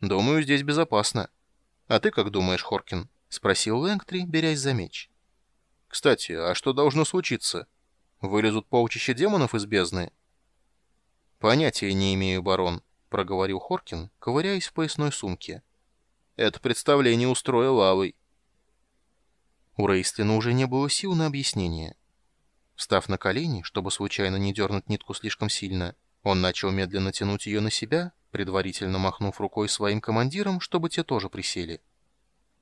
Думаю, здесь безопасно. А ты как думаешь, Хоркин? Спросил Лэнгтри, берясь за меч. Кстати, а что должно случиться? Вылезут полчища демонов из бездны? Понятия не имею, барон, проговорил Хоркин, ковыряясь в поясной сумке. Это представление устроил Алый. У Рейстлина уже не было сил на объяснение. Встав на колени, чтобы случайно не дернуть нитку слишком сильно, он начал медленно тянуть ее на себя, предварительно махнув рукой своим командирам, чтобы те тоже присели.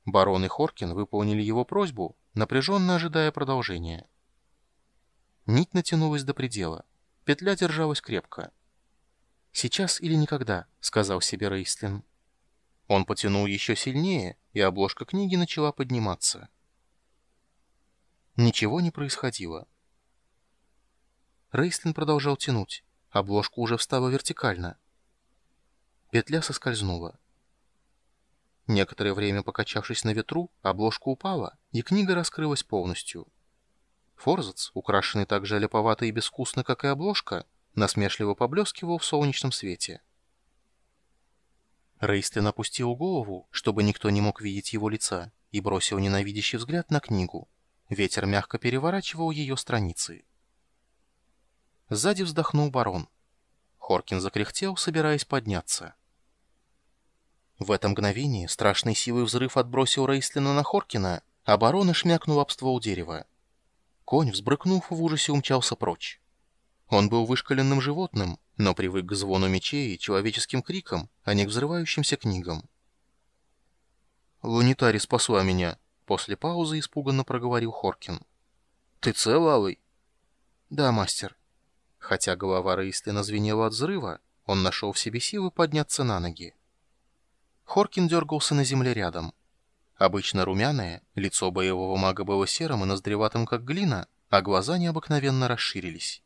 Барон и Хоркин выполнили его просьбу, напряженно ожидая продолжения. Нить натянулась до предела. Петля держалась крепко. «Сейчас или никогда», — сказал себе Рейстлин. Он потянул еще сильнее, и обложка книги начала подниматься. Ничего не происходило. Рейстлин продолжал тянуть. Обложка уже встала вертикально. Петля соскользнула. Некоторое время покачавшись на ветру, обложка упала, и книга раскрылась полностью. Форзац, украшенный так же леповато и безвкусно, как и обложка, насмешливо поблескивал в солнечном свете. Рейстлин опустил голову, чтобы никто не мог видеть его лица, и бросил ненавидящий взгляд на книгу. Ветер мягко переворачивал ее страницы. Сзади вздохнул барон. Хоркин закряхтел, собираясь подняться. В это мгновение страшной силой взрыв отбросил Рейслина на Хоркина, а барона шмякнул об ствол дерева. Конь, взбрыкнув, в ужасе умчался прочь. Он был вышкаленным животным, но привык к звону мечей и человеческим крикам, а не к взрывающимся книгам. «Лунитари спасла меня», — после паузы испуганно проговорил Хоркин. «Ты цел, Алый?» «Да, мастер». Хотя голова Рейстлина звенела от взрыва, он нашел в себе силы подняться на ноги. Хоркин дергался на земле рядом. Обычно румяное, лицо боевого мага было серым и ноздреватым, как глина, а глаза необыкновенно расширились.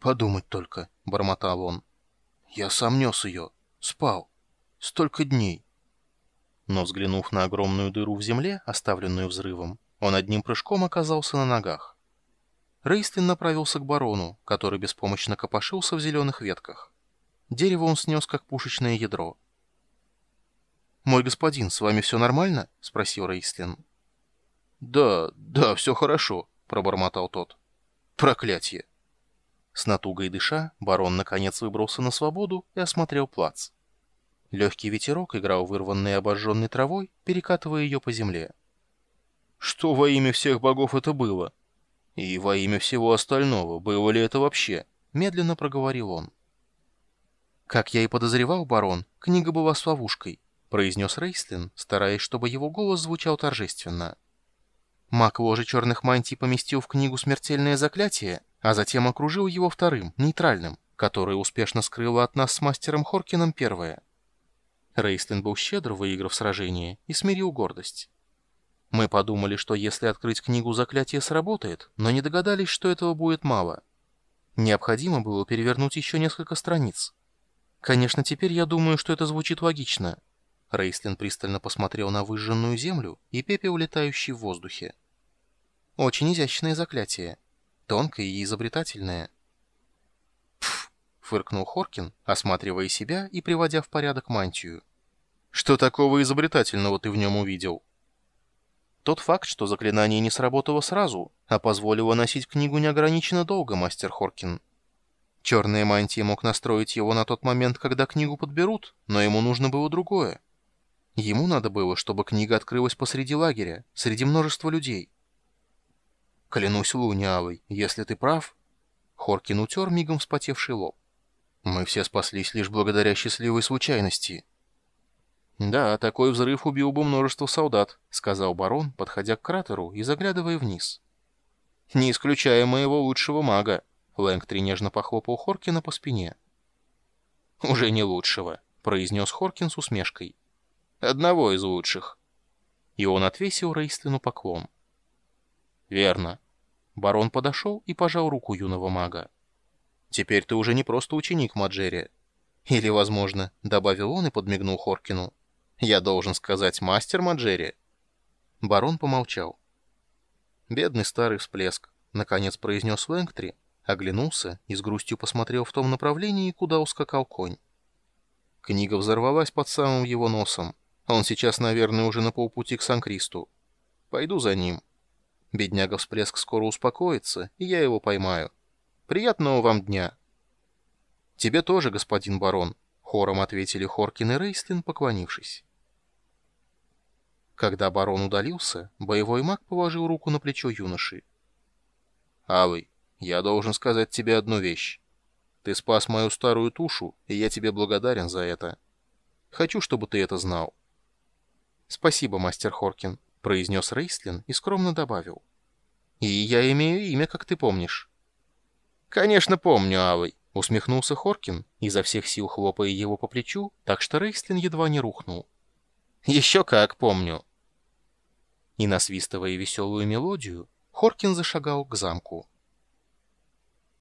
«Подумать только», — бормотал он. «Я сам нес ее. Спал. Столько дней». Но, взглянув на огромную дыру в земле, оставленную взрывом, он одним прыжком оказался на ногах. Рейстлин направился к барону, который беспомощно копошился в зеленых ветках. Дерево он снес, как пушечное ядро. «Мой господин, с вами все нормально?» — спросил Рейстлин. «Да, да, все хорошо», — пробормотал тот. «Проклятие!» С натугой дыша, барон наконец выбрался на свободу и осмотрел плац. Легкий ветерок играл вырванной обожженной травой, перекатывая ее по земле. «Что во имя всех богов это было?» «И во имя всего остального, было ли это вообще?» — медленно проговорил он. «Как я и подозревал, барон, книга была с ловушкой», — произнес Рейслин, стараясь, чтобы его голос звучал торжественно. Маг ложи черных мантий поместил в книгу смертельное заклятие, а затем окружил его вторым, нейтральным, которое успешно скрыло от нас с мастером Хоркином первое. Рейслин был щедр, выиграв сражение, и смирил гордость. Мы подумали, что если открыть книгу заклятие сработает, но не догадались, что этого будет мало. Необходимо было перевернуть еще несколько страниц. Конечно, теперь я думаю, что это звучит логично. Рейслин пристально посмотрел на выжженную землю и пепел, летающий в воздухе. Очень изящное заклятие. Тонкое и изобретательное. «Пф!» — фыркнул Хоркин, осматривая себя и приводя в порядок мантию. «Что такого изобретательного ты в нем увидел?» Тот факт, что заклинание не сработало сразу, а позволило носить книгу неограниченно долго, мастер Хоркин. Черная мантия мог настроить его на тот момент, когда книгу подберут, но ему нужно было другое. Ему надо было, чтобы книга открылась посреди лагеря, среди множества людей. Клянусь лунявой, если ты прав... Хоркин утер мигом вспотевший лоб. Мы все спаслись лишь благодаря счастливой случайности. «Да, такой взрыв убил бы множество солдат», — сказал барон, подходя к кратеру и заглядывая вниз. «Не исключая моего лучшего мага», — Лэнгтри нежно похлопал Хоркина по спине. «Уже не лучшего», — произнес Хоркин с усмешкой. «Одного из лучших». И он отвесил Рейстлину поклон. «Верно». Барон подошел и пожал руку юного мага. «Теперь ты уже не просто ученик Маджери. Или, возможно, — добавил он и подмигнул Хоркину, — я должен сказать мастер Маджери. Барон помолчал. Бедный старый всплеск, наконец произнес Лэнгтри, оглянулся и с грустью посмотрел в том направлении, куда ускакал конь. Книга взорвалась под самым его носом. Он сейчас, наверное, уже на полпути к Сан-Кристу. Пойду за ним. Бедняга всплеск скоро успокоится, и я его поймаю. Приятного вам дня. Тебе тоже, господин барон, хором ответили Хоркин и Рейстлин, поклонившись. Когда барон удалился, боевой маг положил руку на плечо юноши. «Авый, я должен сказать тебе одну вещь. Ты спас мою старую тушу, и я тебе благодарен за это. Хочу, чтобы ты это знал». «Спасибо, мастер Хоркин», — произнес Рейстлин и скромно добавил. «И я имею имя, как ты помнишь». «Конечно помню, Авой», — усмехнулся Хоркин, изо всех сил хлопая его по плечу, так что Рейстлин едва не рухнул. «Еще как помню». И насвистывая веселую мелодию, Хоркин зашагал к замку.